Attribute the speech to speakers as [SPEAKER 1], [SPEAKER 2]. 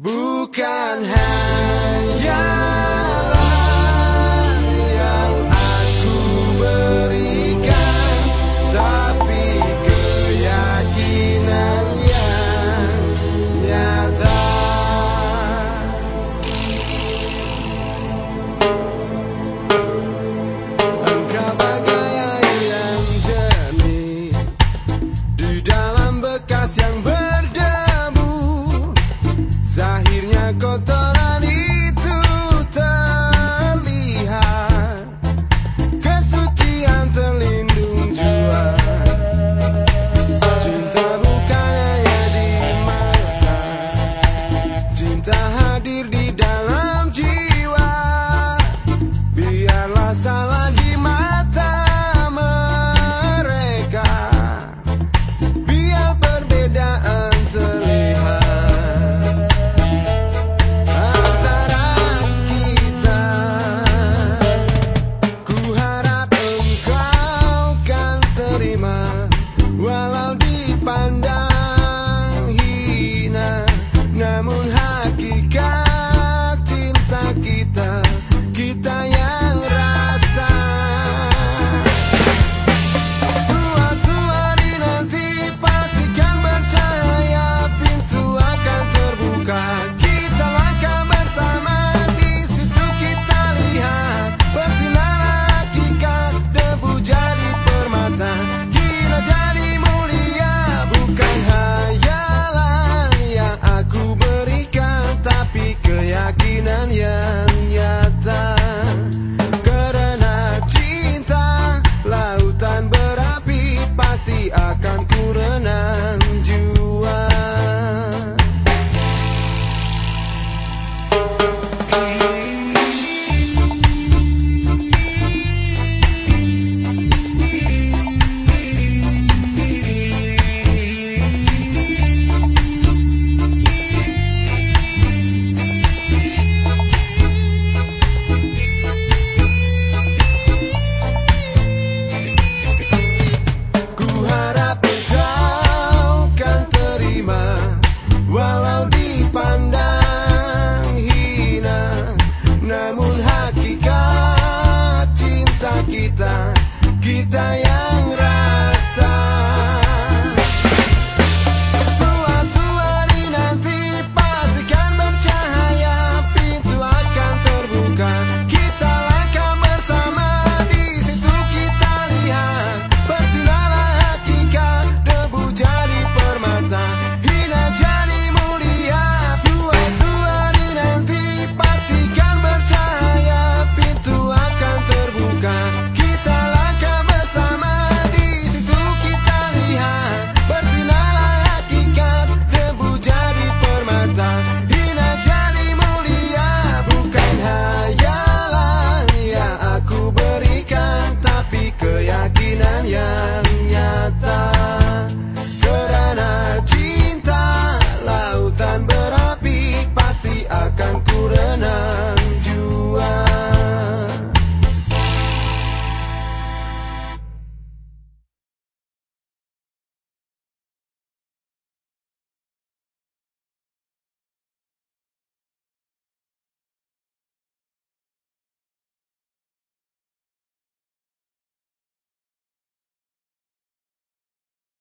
[SPEAKER 1] Bukan hanya